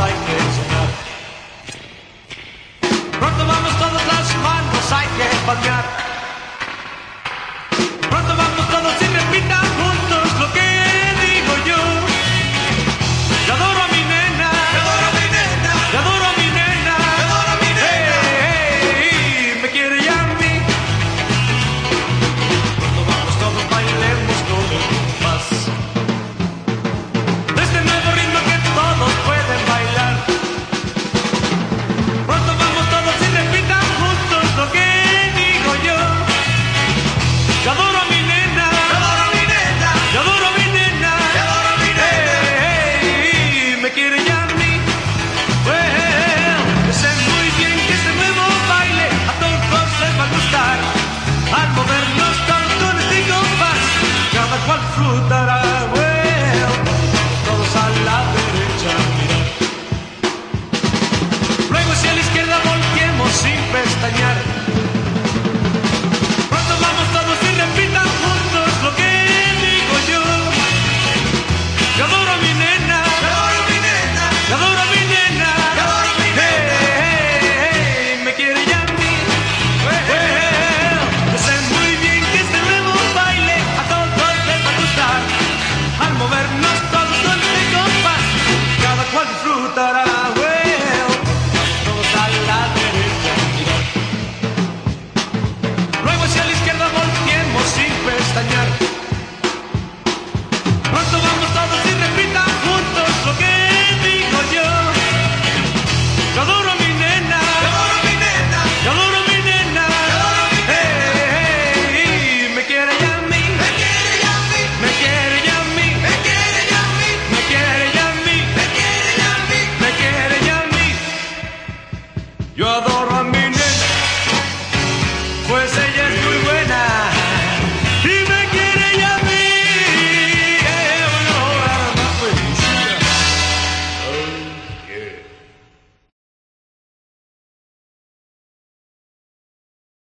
like fruta. Yo adoro a mí.